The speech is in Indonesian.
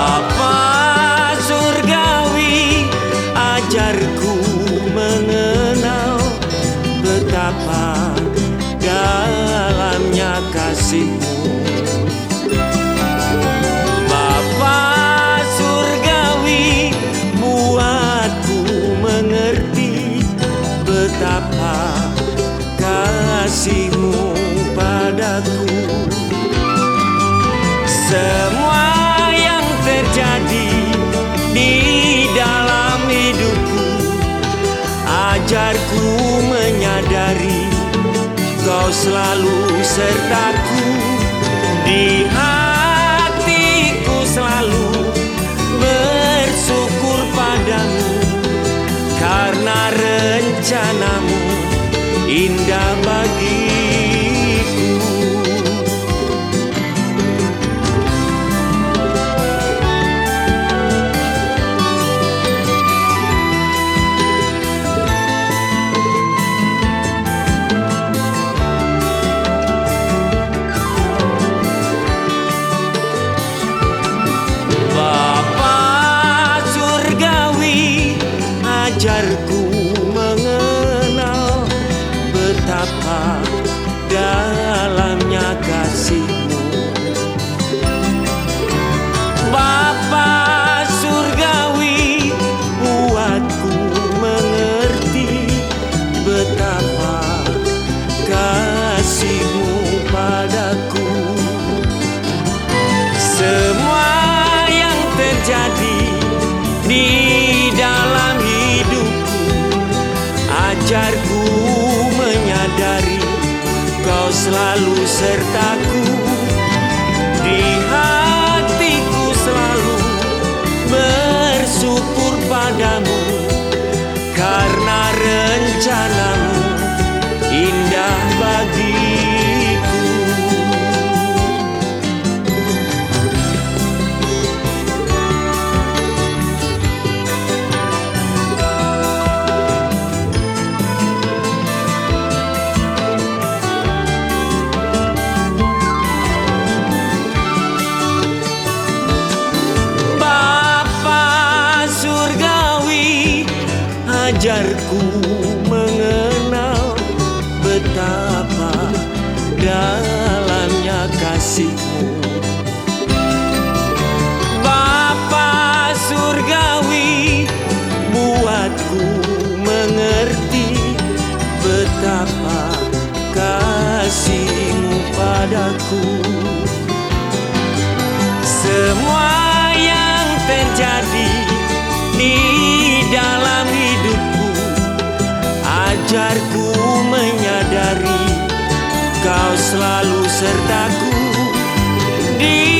Bapa surgawi ajarku mengenal betapa dalamnya kasihmu. Bapa surgawi buatku mengerti betapa kasihmu padaku. Semua Menyadari kau selalu sertaku Di hatiku selalu bersyukur padamu Karena rencanamu indah bagiku betapa dalamnya kasihmu. Bapa surgawi buatku mengerti betapa kasihmu padaku. Semua yang terjadi di dalam hidupku Ajarku selalu sertaku. Di hatiku selalu bersyukur padamu ajarku mengenal betapa dalamnya kasihmu. Bapa surgawi buatku mengerti betapa kasihmu padaku selalu sertaku di